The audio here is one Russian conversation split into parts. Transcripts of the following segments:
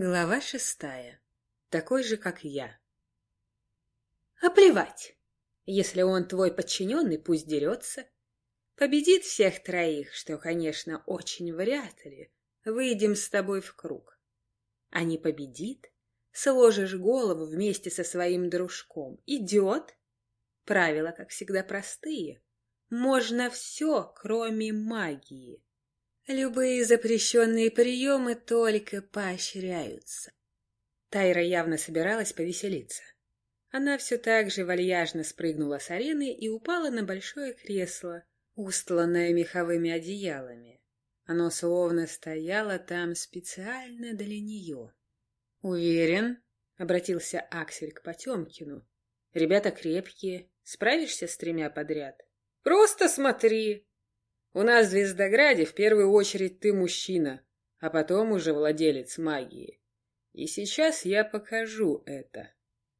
Глава шестая. Такой же, как я. А плевать. Если он твой подчиненный, пусть дерется. Победит всех троих, что, конечно, очень вряд ли. Выйдем с тобой в круг. А не победит, сложишь голову вместе со своим дружком. Идет. Правила, как всегда, простые. Можно все, кроме магии. Любые запрещенные приемы только поощряются. Тайра явно собиралась повеселиться. Она все так же вальяжно спрыгнула с арены и упала на большое кресло, устланное меховыми одеялами. Оно словно стояло там специально для нее. «Уверен?» — обратился Аксель к Потемкину. «Ребята крепкие. Справишься с тремя подряд?» «Просто смотри!» У нас в Звездограде в первую очередь ты мужчина, а потом уже владелец магии. И сейчас я покажу это.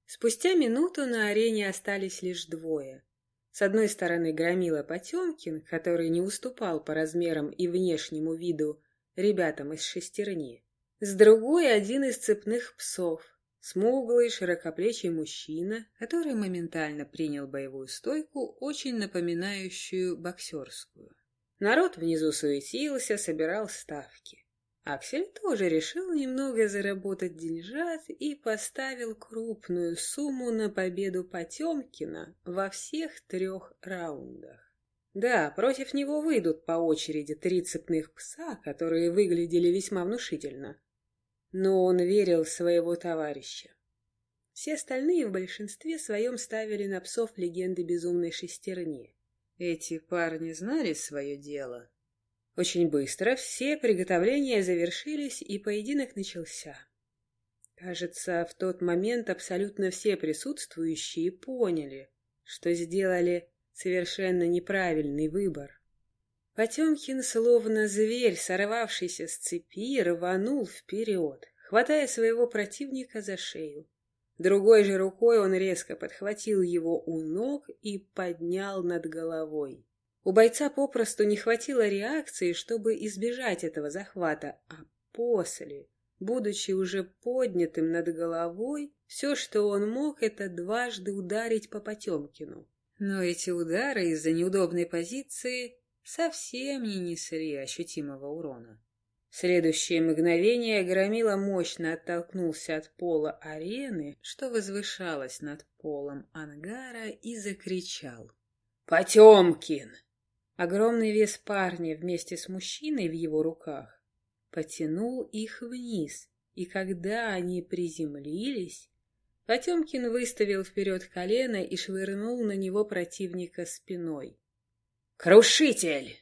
Спустя минуту на арене остались лишь двое. С одной стороны громила Потемкин, который не уступал по размерам и внешнему виду ребятам из шестерни. С другой один из цепных псов, смуглый, широкоплечий мужчина, который моментально принял боевую стойку, очень напоминающую боксерскую. Народ внизу суетился, собирал ставки. Аксель тоже решил немного заработать деньжат и поставил крупную сумму на победу Потемкина во всех трех раундах. Да, против него выйдут по очереди три цепных пса, которые выглядели весьма внушительно. Но он верил в своего товарища. Все остальные в большинстве своем ставили на псов легенды безумной шестерни. Эти парни знали свое дело. Очень быстро все приготовления завершились, и поединок начался. Кажется, в тот момент абсолютно все присутствующие поняли, что сделали совершенно неправильный выбор. Потемкин, словно зверь, сорвавшийся с цепи, рванул вперед, хватая своего противника за шею. Другой же рукой он резко подхватил его у ног и поднял над головой. У бойца попросту не хватило реакции, чтобы избежать этого захвата, а после, будучи уже поднятым над головой, все, что он мог, это дважды ударить по Потемкину. Но эти удары из-за неудобной позиции совсем не несли ощутимого урона. Следующее мгновение Громила мощно оттолкнулся от пола арены, что возвышалось над полом ангара, и закричал. «Потемкин!» Огромный вес парня вместе с мужчиной в его руках потянул их вниз, и когда они приземлились, Потемкин выставил вперед колено и швырнул на него противника спиной. «Крушитель!»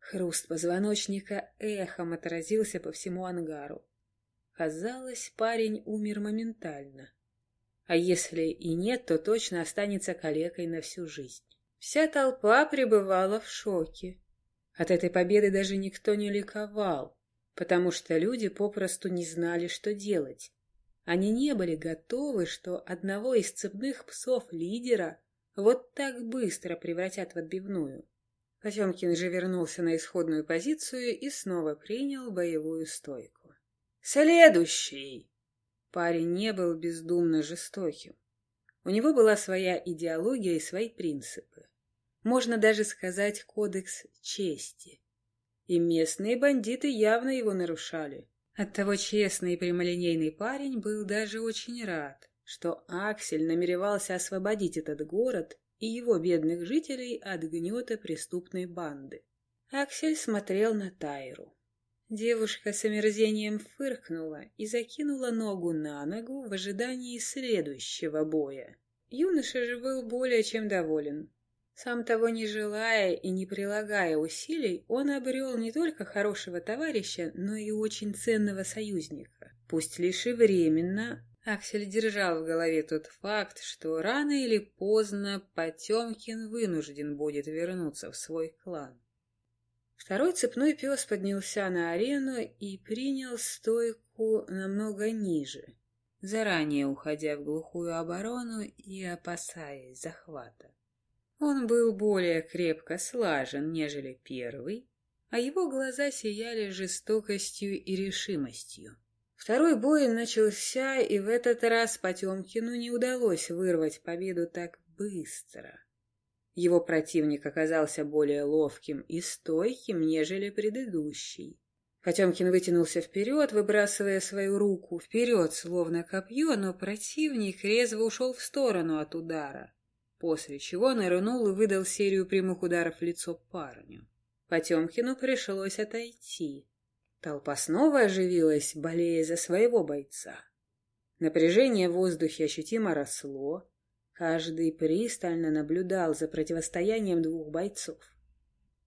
Хруст позвоночника эхом отразился по всему ангару. Казалось, парень умер моментально. А если и нет, то точно останется калекой на всю жизнь. Вся толпа пребывала в шоке. От этой победы даже никто не ликовал, потому что люди попросту не знали, что делать. Они не были готовы, что одного из цепных псов лидера вот так быстро превратят в отбивную. Потемкин же вернулся на исходную позицию и снова принял боевую стойку. «Следующий!» Парень не был бездумно жестоким. У него была своя идеология и свои принципы. Можно даже сказать кодекс чести. И местные бандиты явно его нарушали. Оттого честный и прямолинейный парень был даже очень рад, что Аксель намеревался освободить этот город и его бедных жителей от гнета преступной банды. Аксель смотрел на Тайру. Девушка с омерзением фыркнула и закинула ногу на ногу в ожидании следующего боя. Юноша же был более чем доволен. Сам того не желая и не прилагая усилий, он обрел не только хорошего товарища, но и очень ценного союзника. Пусть лишь и временно, Аксель держал в голове тот факт, что рано или поздно Потемкин вынужден будет вернуться в свой клан. Второй цепной пес поднялся на арену и принял стойку намного ниже, заранее уходя в глухую оборону и опасаясь захвата. Он был более крепко слажен, нежели первый, а его глаза сияли жестокостью и решимостью. Второй бой начался, и в этот раз Потемкину не удалось вырвать победу так быстро. Его противник оказался более ловким и стойким, нежели предыдущий. Потемкин вытянулся вперед, выбрасывая свою руку вперед, словно копье, но противник резво ушел в сторону от удара, после чего нырнул и выдал серию прямых ударов в лицо парню. Потемкину пришлось отойти. Толпа снова оживилась, болея за своего бойца. Напряжение в воздухе ощутимо росло, каждый пристально наблюдал за противостоянием двух бойцов.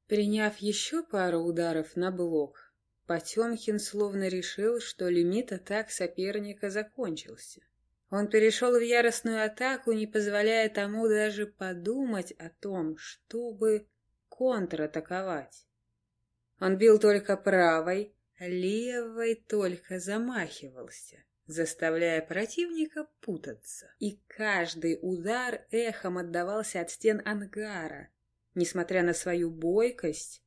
Приняв еще пару ударов на блок, Потемкин словно решил, что лимит атак соперника закончился. Он перешел в яростную атаку, не позволяя тому даже подумать о том, чтобы контратаковать. Он бил только правой, левой только замахивался, заставляя противника путаться. И каждый удар эхом отдавался от стен ангара. Несмотря на свою бойкость,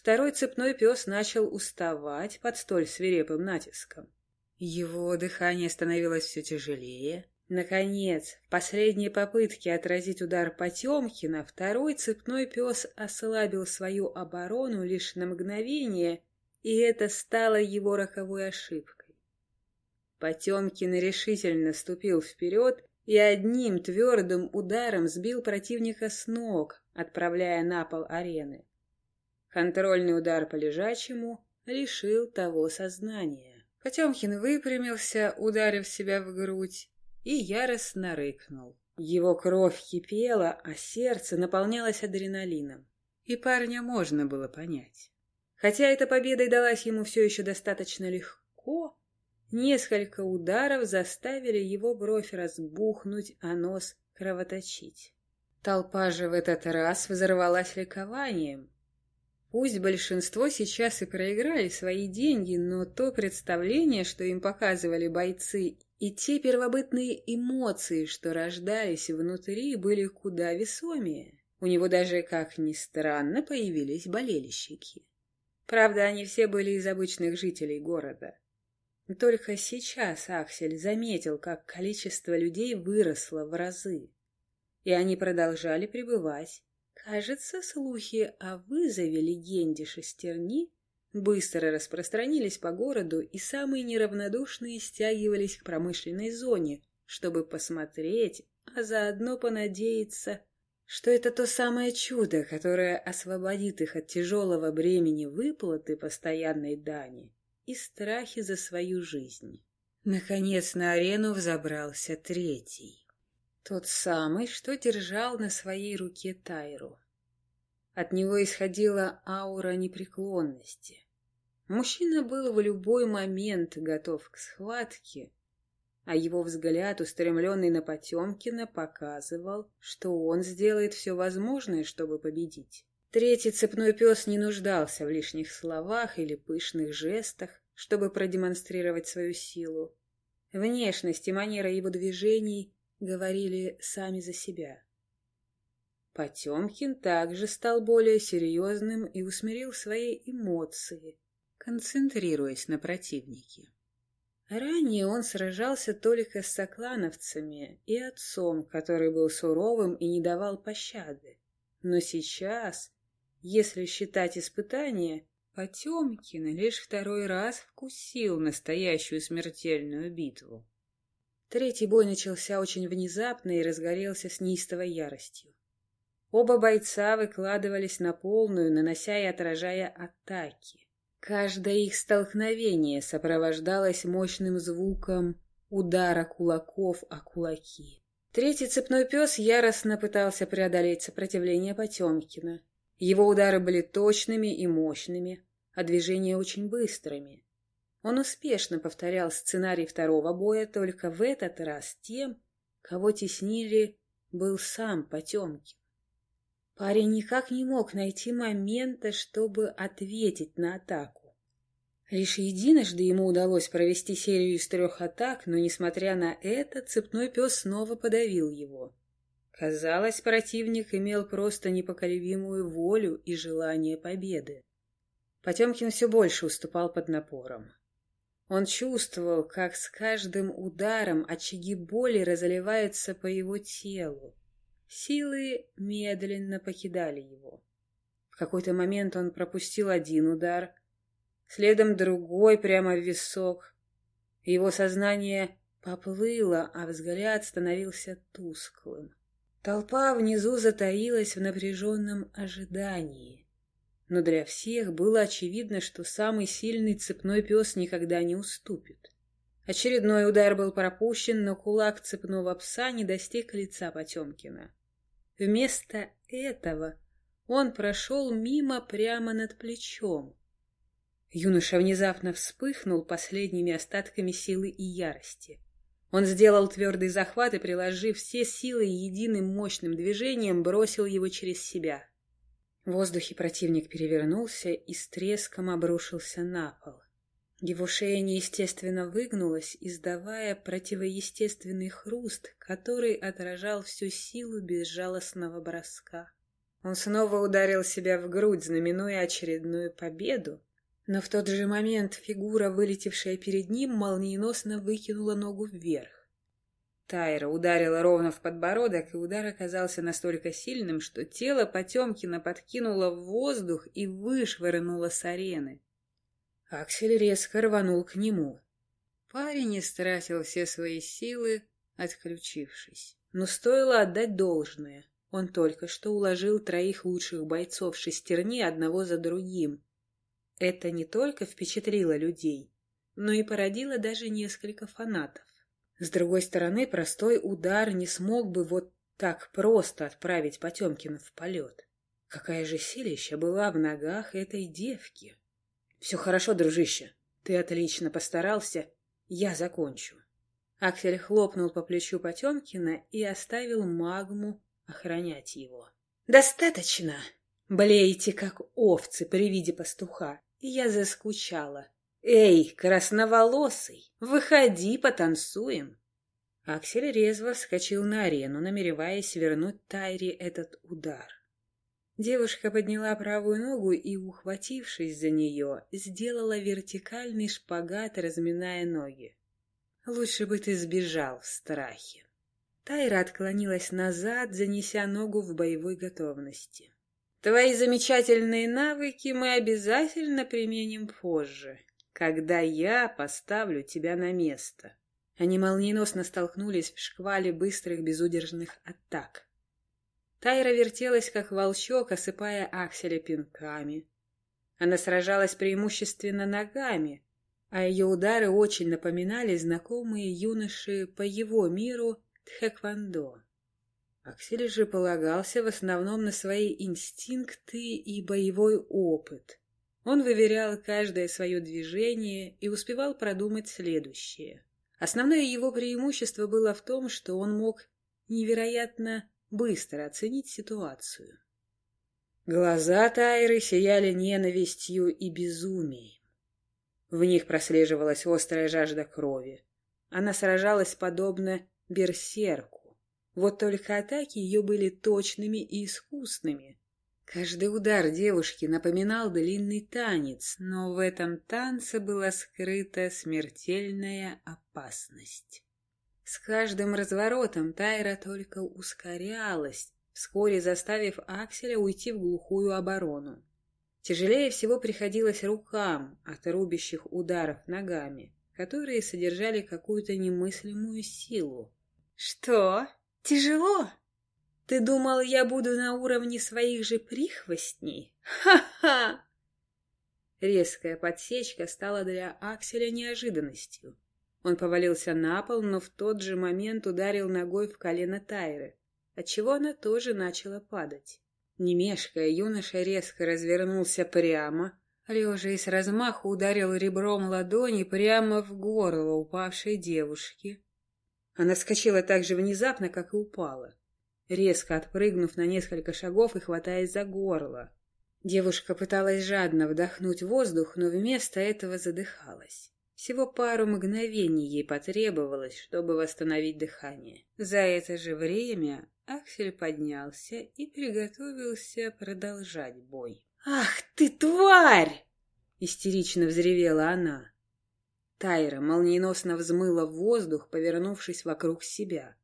Второй цепной пес начал уставать под столь свирепым натиском. Его дыхание становилось все тяжелее. Наконец, в последней попытке отразить удар Потемкина, второй цепной пес ослабил свою оборону лишь на мгновение, и это стало его роковой ошибкой. Потемкин решительно ступил вперед и одним твердым ударом сбил противника с ног, отправляя на пол арены. Контрольный удар по лежачему лишил того сознания. Потемкин выпрямился, ударив себя в грудь, и яростно рыкнул. Его кровь кипела, а сердце наполнялось адреналином. И парня можно было понять. Хотя эта победа и далась ему все еще достаточно легко, несколько ударов заставили его бровь разбухнуть, а нос кровоточить. Толпа же в этот раз взорвалась ликованием. Пусть большинство сейчас и проиграли свои деньги, но то представление, что им показывали бойцы, и те первобытные эмоции, что рождались внутри, были куда весомее. У него даже, как ни странно, появились болельщики. Правда, они все были из обычных жителей города. Только сейчас Аксель заметил, как количество людей выросло в разы. И они продолжали пребывать Кажется, слухи о вызове легенде шестерни быстро распространились по городу, и самые неравнодушные стягивались к промышленной зоне, чтобы посмотреть, а заодно понадеяться, что это то самое чудо, которое освободит их от тяжелого бремени выплаты постоянной дани и страхи за свою жизнь. Наконец на арену взобрался третий. Тот самый, что держал на своей руке Тайру. От него исходила аура непреклонности. Мужчина был в любой момент готов к схватке, а его взгляд, устремленный на Потемкина, показывал, что он сделает все возможное, чтобы победить. Третий цепной пес не нуждался в лишних словах или пышных жестах, чтобы продемонстрировать свою силу. Внешность и манера его движений говорили сами за себя. Потемкин также стал более серьезным и усмирил свои эмоции, концентрируясь на противнике. Ранее он сражался только с соклановцами и отцом, который был суровым и не давал пощады. Но сейчас, если считать испытания, Потемкин лишь второй раз вкусил настоящую смертельную битву. Третий бой начался очень внезапно и разгорелся с неистовой яростью. Оба бойца выкладывались на полную, нанося и отражая атаки. Каждое их столкновение сопровождалось мощным звуком удара кулаков о кулаки. Третий цепной пес яростно пытался преодолеть сопротивление Потемкина. Его удары были точными и мощными, а движения очень быстрыми. Он успешно повторял сценарий второго боя, только в этот раз тем, кого теснили, был сам Потемкин. Парень никак не мог найти момента, чтобы ответить на атаку. Лишь единожды ему удалось провести серию из трех атак, но, несмотря на это, цепной пес снова подавил его. Казалось, противник имел просто непоколебимую волю и желание победы. Потемкин все больше уступал под напором. Он чувствовал, как с каждым ударом очаги боли разливаются по его телу. Силы медленно покидали его. В какой-то момент он пропустил один удар, следом другой прямо в висок. Его сознание поплыло, а взгляд становился тусклым. Толпа внизу затаилась в напряженном ожидании. Но для всех было очевидно, что самый сильный цепной пес никогда не уступит. Очередной удар был пропущен, но кулак цепного пса не достиг лица Потемкина. Вместо этого он прошел мимо прямо над плечом. Юноша внезапно вспыхнул последними остатками силы и ярости. Он сделал твердый захват и, приложив все силы единым мощным движением, бросил его через себя. В воздухе противник перевернулся и с треском обрушился на пол. Его шея неестественно выгнулась, издавая противоестественный хруст, который отражал всю силу безжалостного броска. Он снова ударил себя в грудь, знаменуя очередную победу, но в тот же момент фигура, вылетевшая перед ним, молниеносно выкинула ногу вверх. Тайра ударила ровно в подбородок, и удар оказался настолько сильным, что тело Потемкина подкинуло в воздух и вышвырнуло с арены. Аксель резко рванул к нему. Парень истратил все свои силы, отключившись. Но стоило отдать должное. Он только что уложил троих лучших бойцов шестерни одного за другим, это не только впечатлило людей, но и породило даже несколько фанатов. С другой стороны, простой удар не смог бы вот так просто отправить Потемкина в полет. Какая же силища была в ногах этой девки! Все хорошо, дружище, ты отлично постарался, я закончу. Аксель хлопнул по плечу Потемкина и оставил магму охранять его. «Достаточно! Блеете, как овцы при виде пастуха я заскучала. «Эй, красноволосый, выходи, потанцуем!» Аксель резво вскочил на арену, намереваясь вернуть Тайре этот удар. Девушка подняла правую ногу и, ухватившись за нее, сделала вертикальный шпагат, разминая ноги. «Лучше бы ты сбежал в страхе». Тайра отклонилась назад, занеся ногу в боевой готовности. Твои замечательные навыки мы обязательно применим позже, когда я поставлю тебя на место. Они молниеносно столкнулись в шквале быстрых безудержных атак. Тайра вертелась, как волчок, осыпая Акселя пинками. Она сражалась преимущественно ногами, а ее удары очень напоминали знакомые юноши по его миру тхэквондо. Аксель же полагался в основном на свои инстинкты и боевой опыт. Он выверял каждое свое движение и успевал продумать следующее. Основное его преимущество было в том, что он мог невероятно быстро оценить ситуацию. Глаза Тайры сияли ненавистью и безумием. В них прослеживалась острая жажда крови. Она сражалась подобно берсерку вот только атаки ее были точными и искусными. Каждый удар девушки напоминал длинный танец, но в этом танце была скрыта смертельная опасность. С каждым разворотом Тайра только ускорялась, вскоре заставив Акселя уйти в глухую оборону. Тяжелее всего приходилось рукам от рубящих ударов ногами, которые содержали какую-то немыслимую силу. «Что?» Тяжело? Ты думал, я буду на уровне своих же прихвостней? Ха-ха! Резкая подсечка стала для Акселя неожиданностью. Он повалился на пол, но в тот же момент ударил ногой в колено Тайры, отчего она тоже начала падать. Не мешкая, юноша резко развернулся прямо, лежа и с размаху ударил ребром ладони прямо в горло упавшей девушки, она вскочила так же внезапно, как и упала, резко отпрыгнув на несколько шагов и хватаясь за горло. Девушка пыталась жадно вдохнуть воздух, но вместо этого задыхалась. Всего пару мгновений ей потребовалось, чтобы восстановить дыхание. За это же время Аксель поднялся и приготовился продолжать бой. «Ах ты, тварь!» — истерично взревела она. Тайра молниеносно взмыла в воздух, повернувшись вокруг себя.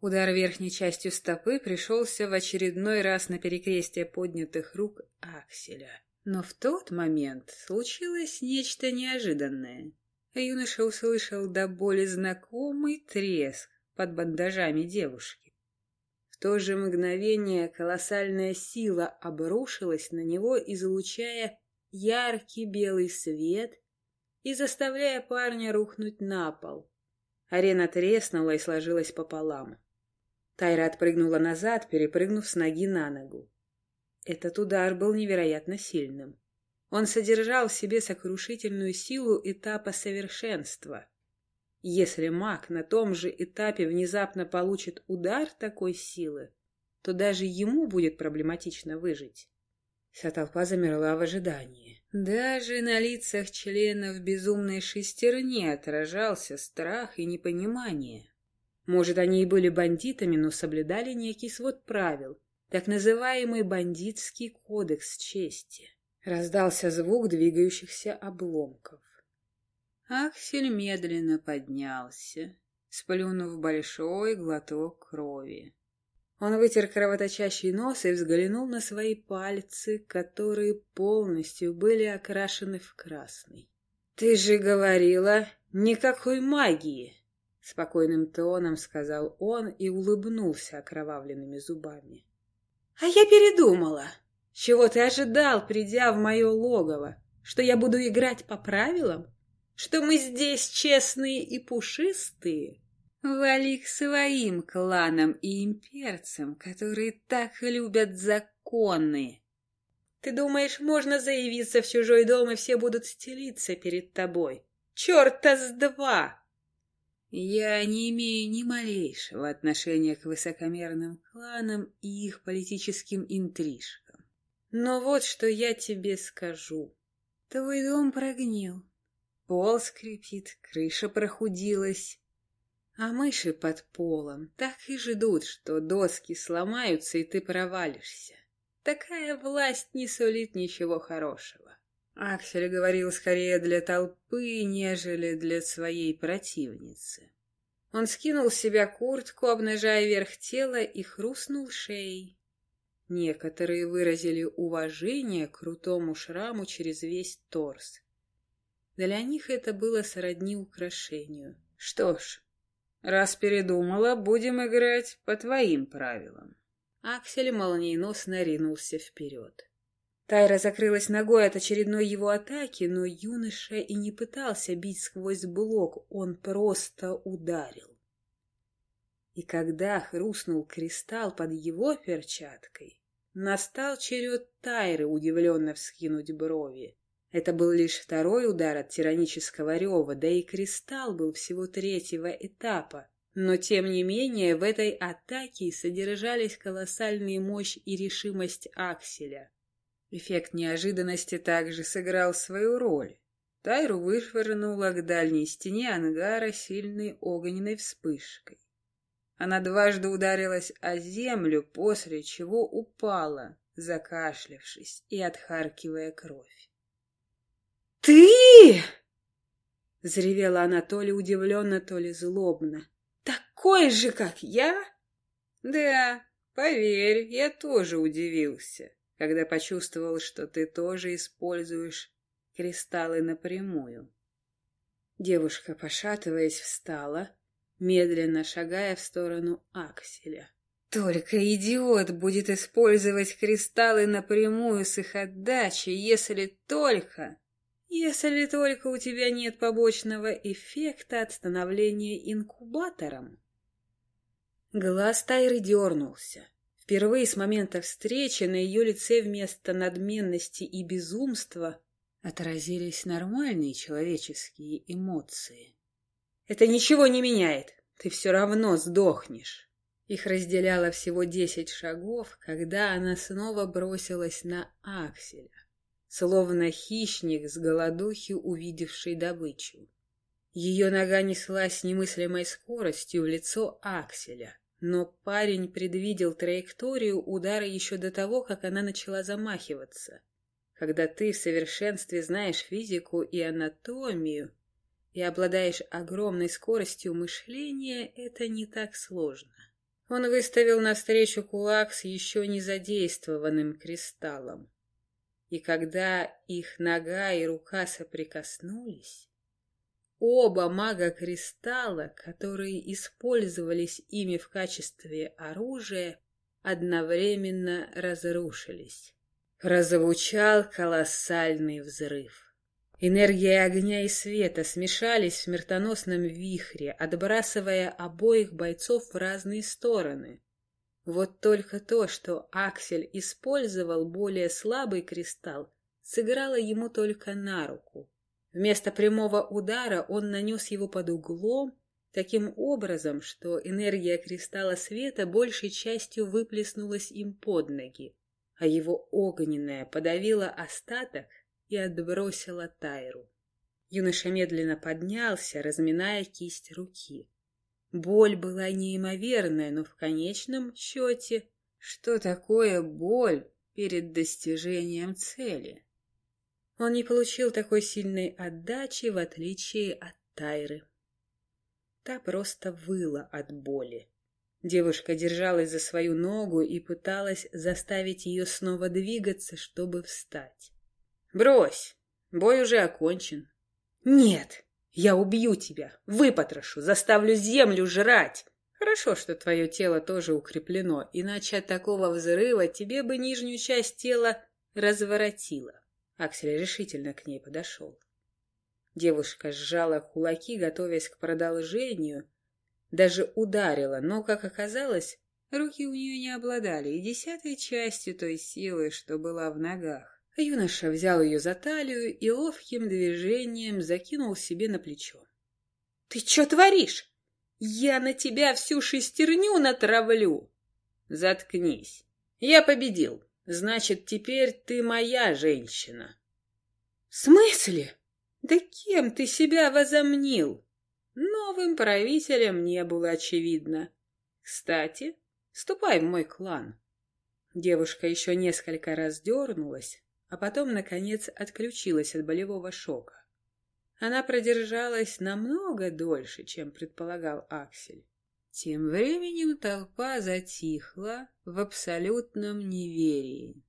Удар верхней частью стопы пришелся в очередной раз на перекрестие поднятых рук Акселя. Но в тот момент случилось нечто неожиданное. Юноша услышал до боли знакомый треск под бандажами девушки. В то же мгновение колоссальная сила обрушилась на него, излучая яркий белый свет и заставляя парня рухнуть на пол. Арена треснула и сложилась пополам. Тайра отпрыгнула назад, перепрыгнув с ноги на ногу. Этот удар был невероятно сильным. Он содержал в себе сокрушительную силу этапа совершенства. Если маг на том же этапе внезапно получит удар такой силы, то даже ему будет проблематично выжить. Вся толпа замерла в ожидании. Даже на лицах членов безумной шестерни отражался страх и непонимание. Может, они и были бандитами, но соблюдали некий свод правил, так называемый бандитский кодекс чести. Раздался звук двигающихся обломков. Аксель медленно поднялся, сплюнув большой глоток крови. Он вытер кровоточащий нос и взглянул на свои пальцы, которые полностью были окрашены в красный. — Ты же говорила, никакой магии! — спокойным тоном сказал он и улыбнулся окровавленными зубами. — А я передумала. Чего ты ожидал, придя в мое логово? Что я буду играть по правилам? Что мы здесь честные и пушистые? Вали к своим кланам и имперцам, которые так любят законы. Ты думаешь, можно заявиться в чужой дом, и все будут стелиться перед тобой? Черта с два! Я не имею ни малейшего отношения к высокомерным кланам и их политическим интрижкам. Но вот что я тебе скажу. Твой дом прогнил. Пол скрипит, крыша прохудилась. А мыши под полом так и ждут, что доски сломаются, и ты провалишься. Такая власть не сулит ничего хорошего. Аксель говорил скорее для толпы, нежели для своей противницы. Он скинул с себя куртку, обнажая верх тела, и хрустнул шеей. Некоторые выразили уважение к крутому шраму через весь торс. Для них это было сродни украшению. Что ж, раз передумала, будем играть по твоим правилам. Аксель молниеносно ринулся вперед. Тайра закрылась ногой от очередной его атаки, но юноша и не пытался бить сквозь блок, он просто ударил. И когда хрустнул кристалл под его перчаткой, настал черед Тайры удивленно вскинуть брови. Это был лишь второй удар от тиранического рева, да и кристалл был всего третьего этапа. Но, тем не менее, в этой атаке содержались колоссальная мощь и решимость Акселя. Эффект неожиданности также сыграл свою роль. Тайру вышвырнула к дальней стене ангара сильной огненной вспышкой. Она дважды ударилась о землю, после чего упала, закашлявшись и отхаркивая кровь. «Ты!» — заревела она то ли удивленно, то ли злобно. «Такой же, как я?» «Да, поверь, я тоже удивился, когда почувствовал, что ты тоже используешь кристаллы напрямую». Девушка, пошатываясь, встала, медленно шагая в сторону Акселя. Только идиот будет использовать кристаллы напрямую с их отдачей, если только... Если только у тебя нет побочного эффекта от становления инкубатором. Глаз Тайры дернулся. Впервые с момента встречи на ее лице вместо надменности и безумства отразились нормальные человеческие эмоции. «Это ничего не меняет. Ты все равно сдохнешь». Их разделяло всего десять шагов, когда она снова бросилась на Акселя словно хищник с голодухи, увидевший добычу. Ее нога неслась с немыслимой скоростью в лицо Акселя, но парень предвидел траекторию удара еще до того, как она начала замахиваться. Когда ты в совершенстве знаешь физику и анатомию, и обладаешь огромной скоростью мышления, это не так сложно. Он выставил навстречу кулак с еще не задействованным кристаллом. И когда их нога и рука соприкоснулись, оба мага-кристалла, которые использовались ими в качестве оружия, одновременно разрушились. Прозвучал колоссальный взрыв. Энергия огня и света смешались в смертоносном вихре, отбрасывая обоих бойцов в разные стороны. Вот только то, что Аксель использовал более слабый кристалл, сыграло ему только на руку. Вместо прямого удара он нанес его под углом, таким образом, что энергия кристалла света большей частью выплеснулась им под ноги, а его огненная подавила остаток и отбросила Тайру. Юноша медленно поднялся, разминая кисть руки. Боль была неимоверная, но в конечном счете, что такое боль перед достижением цели? Он не получил такой сильной отдачи, в отличие от Тайры. Та просто выла от боли. Девушка держалась за свою ногу и пыталась заставить ее снова двигаться, чтобы встать. «Брось! Бой уже окончен». «Нет!» Я убью тебя, выпотрошу, заставлю землю жрать. Хорошо, что твое тело тоже укреплено, иначе от такого взрыва тебе бы нижнюю часть тела разворотило. Аксель решительно к ней подошел. Девушка сжала кулаки, готовясь к продолжению, даже ударила, но, как оказалось, руки у нее не обладали и десятой частью той силы, что была в ногах. Юноша взял ее за талию и ловким движением закинул себе на плечо. — Ты что творишь? Я на тебя всю шестерню натравлю! — Заткнись. Я победил. Значит, теперь ты моя женщина. — В смысле? Да кем ты себя возомнил? Новым правителем не было очевидно. Кстати, ступай в мой клан. Девушка еще несколько раз дернулась, а потом, наконец, отключилась от болевого шока. Она продержалась намного дольше, чем предполагал Аксель. Тем временем толпа затихла в абсолютном неверии.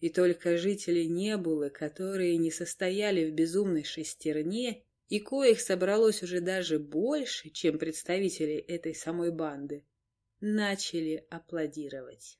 И только жители Небулы, которые не состояли в безумной шестерне, и коих собралось уже даже больше, чем представители этой самой банды, начали аплодировать.